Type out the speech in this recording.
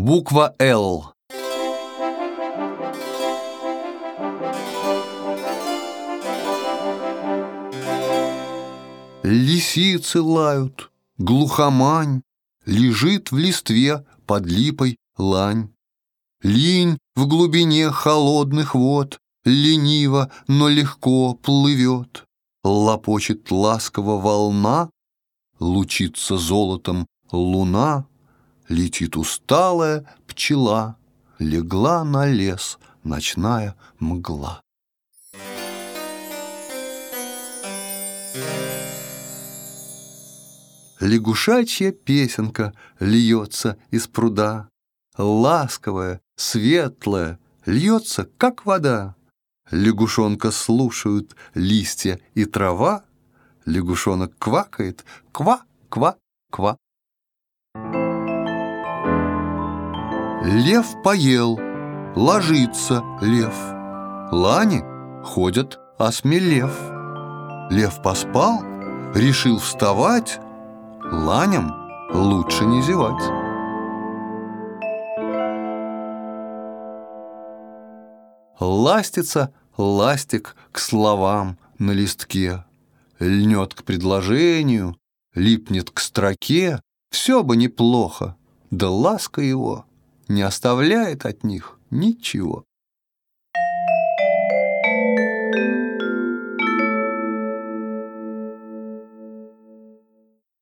Буква «Л». Лисицы лают, глухомань, Лежит в листве под липой лань. Линь в глубине холодных вод Лениво, но легко плывет. Лопочет ласково волна, Лучится золотом луна, Летит усталая пчела, Легла на лес ночная мгла. Лягушачья песенка льется из пруда, Ласковая, светлая, льется, как вода. Лягушонка слушают листья и трава, Лягушонок квакает, ква-ква-ква. Лев поел, ложится лев. Лани ходят осмелев. Лев поспал, решил вставать, Ланям лучше не зевать. Ластится ластик к словам на листке, Льнет к предложению, липнет к строке, Все бы неплохо, да ласка его Не оставляет от них ничего.